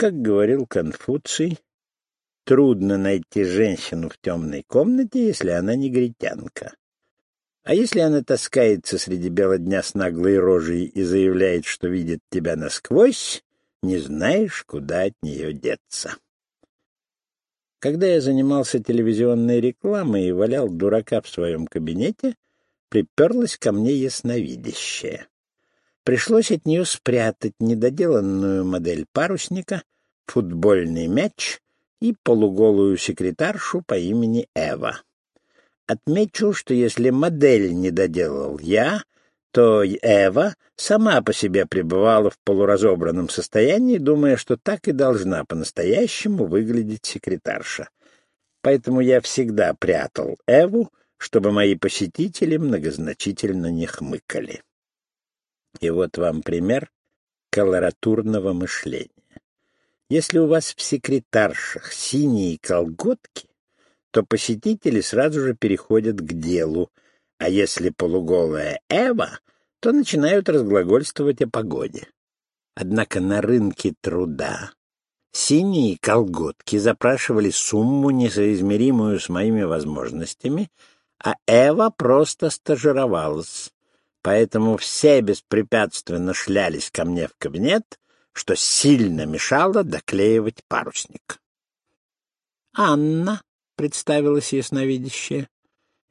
Как говорил Конфуций, трудно найти женщину в темной комнате, если она негритянка. А если она таскается среди бела дня с наглой рожей и заявляет, что видит тебя насквозь, не знаешь, куда от нее деться. Когда я занимался телевизионной рекламой и валял дурака в своем кабинете, приперлась ко мне ясновидящая. Пришлось от нее спрятать недоделанную модель парусника, футбольный мяч и полуголую секретаршу по имени Эва. Отмечу, что если модель не доделал я, то Эва сама по себе пребывала в полуразобранном состоянии, думая, что так и должна по-настоящему выглядеть секретарша. Поэтому я всегда прятал Эву, чтобы мои посетители многозначительно не хмыкали. И вот вам пример колоратурного мышления. Если у вас в секретаршах синие колготки, то посетители сразу же переходят к делу, а если полуголая Эва, то начинают разглагольствовать о погоде. Однако на рынке труда синие колготки запрашивали сумму, несоизмеримую с моими возможностями, а Эва просто стажировалась. Поэтому все беспрепятственно шлялись ко мне в кабинет, что сильно мешало доклеивать парусник. «Анна», — представилась ясновидящая.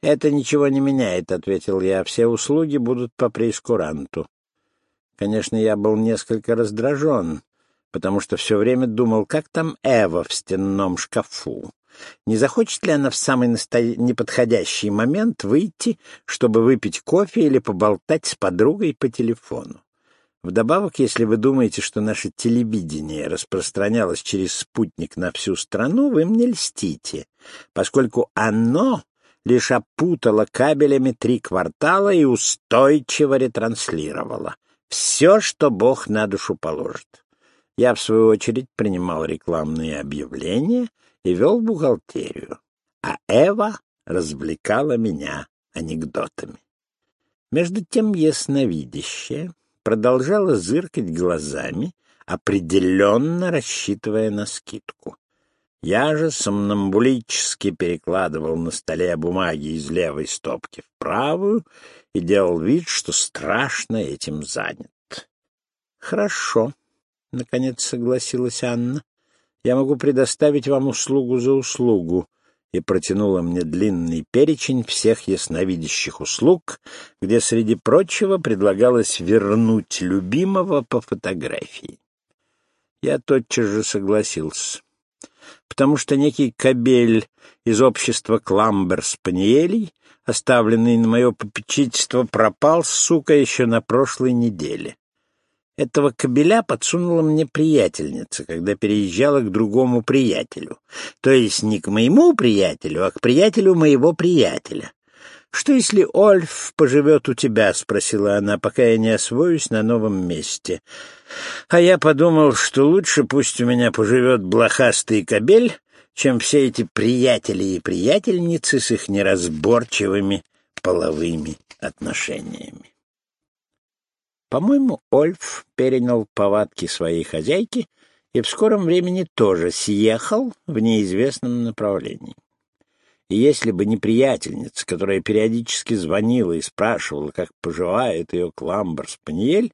«Это ничего не меняет», — ответил я. «Все услуги будут по преискуранту». Конечно, я был несколько раздражен, потому что все время думал, как там Эва в стенном шкафу. Не захочет ли она в самый насто... неподходящий момент выйти, чтобы выпить кофе или поболтать с подругой по телефону? Вдобавок, если вы думаете, что наше телевидение распространялось через спутник на всю страну, вы мне льстите, поскольку оно лишь опутало кабелями три квартала и устойчиво ретранслировало. Все, что Бог на душу положит. Я, в свою очередь, принимал рекламные объявления и вел бухгалтерию, а Эва развлекала меня анекдотами. Между тем ясновидящая продолжала зыркать глазами, определенно рассчитывая на скидку. Я же сомнамбулически перекладывал на столе бумаги из левой стопки в правую и делал вид, что страшно этим занят. — Хорошо, — наконец согласилась Анна. — Я могу предоставить вам услугу за услугу и протянула мне длинный перечень всех ясновидящих услуг, где, среди прочего, предлагалось вернуть любимого по фотографии. Я тотчас же согласился потому что некий кобель из общества Кламбер-Спаниелей, оставленный на мое попечительство, пропал, сука, еще на прошлой неделе. Этого кобеля подсунула мне приятельница, когда переезжала к другому приятелю. То есть не к моему приятелю, а к приятелю моего приятеля. «Что, если Ольф поживет у тебя?» — спросила она, пока я не освоюсь на новом месте. А я подумал, что лучше пусть у меня поживет блохастый кобель, чем все эти приятели и приятельницы с их неразборчивыми половыми отношениями. По-моему, Ольф перенял повадки своей хозяйки и в скором времени тоже съехал в неизвестном направлении. И если бы не приятельница, которая периодически звонила и спрашивала, как поживает ее Кламбер-Спаниель,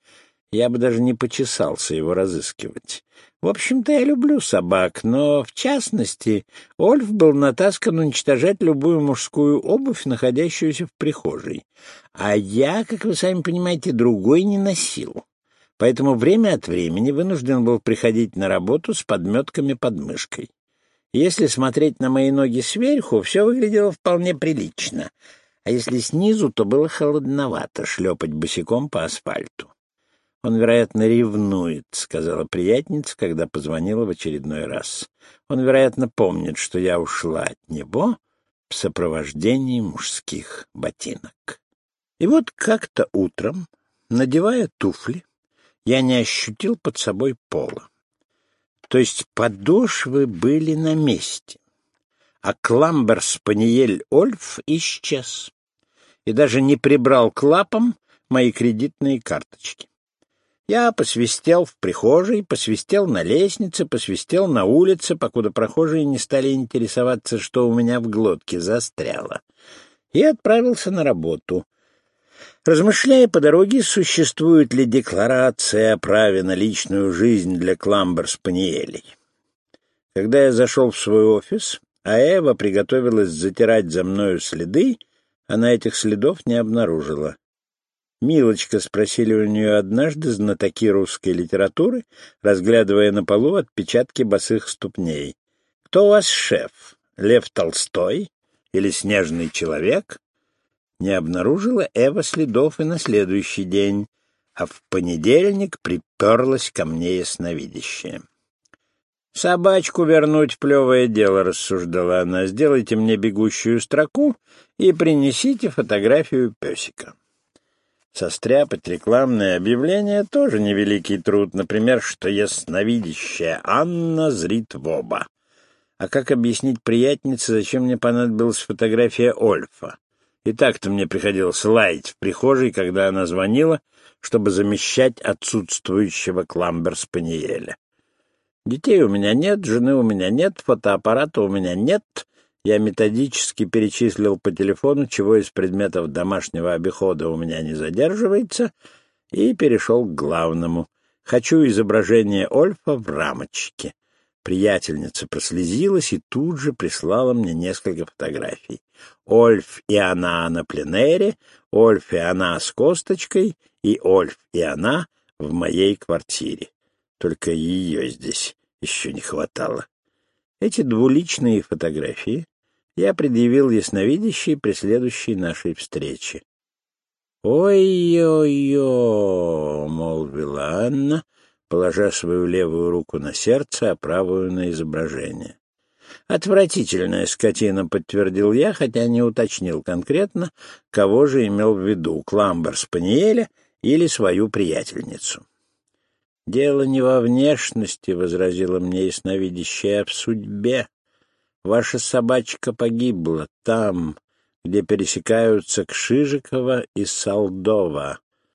я бы даже не почесался его разыскивать. В общем-то, я люблю собак, но, в частности, Ольф был натаскан уничтожать любую мужскую обувь, находящуюся в прихожей. А я, как вы сами понимаете, другой не носил. Поэтому время от времени вынужден был приходить на работу с подметками под мышкой. Если смотреть на мои ноги сверху, все выглядело вполне прилично, а если снизу, то было холодновато шлепать босиком по асфальту. «Он, вероятно, ревнует», — сказала приятница, когда позвонила в очередной раз. «Он, вероятно, помнит, что я ушла от него в сопровождении мужских ботинок». И вот как-то утром, надевая туфли, я не ощутил под собой пола. То есть подошвы были на месте, а Кламбер-Спаниель Ольф исчез и даже не прибрал к лапам мои кредитные карточки. Я посвистел в прихожей, посвистел на лестнице, посвистел на улице, покуда прохожие не стали интересоваться, что у меня в глотке застряло, и отправился на работу. Размышляя по дороге, существует ли декларация о праве на личную жизнь для Кламбер-спаниелей. Когда я зашел в свой офис, а Эва приготовилась затирать за мною следы, она этих следов не обнаружила. «Милочка», — спросили у нее однажды знатоки русской литературы, разглядывая на полу отпечатки босых ступней. «Кто у вас шеф? Лев Толстой? Или снежный человек?» Не обнаружила Эва следов и на следующий день, а в понедельник приперлась ко мне ясновидящая. «Собачку вернуть — плевое дело», — рассуждала она. «Сделайте мне бегущую строку и принесите фотографию песика». Состряпать рекламное объявление тоже невеликий труд. Например, что ясновидящая Анна зрит в оба. А как объяснить приятнице, зачем мне понадобилась фотография Ольфа? И так-то мне приходилось лаять в прихожей, когда она звонила, чтобы замещать отсутствующего Кламбер-Спаниеля. Детей у меня нет, жены у меня нет, фотоаппарата у меня нет. Я методически перечислил по телефону, чего из предметов домашнего обихода у меня не задерживается, и перешел к главному. Хочу изображение Ольфа в рамочке. Приятельница прослезилась и тут же прислала мне несколько фотографий. Ольф и она на пленэре, Ольф и она с косточкой и Ольф и она в моей квартире. Только ее здесь еще не хватало. Эти двуличные фотографии я предъявил ясновидящей при следующей нашей встрече. «Ой-ой-ой!» — молвила Анна, положа свою левую руку на сердце, а правую на изображение. «Отвратительная скотина», — подтвердил я, хотя не уточнил конкретно, кого же имел в виду, Кламбер Спаниеля или свою приятельницу. «Дело не во внешности», — возразила мне ясновидящая, — «а в судьбе. Ваша собачка погибла там, где пересекаются Кшижикова и Солдова.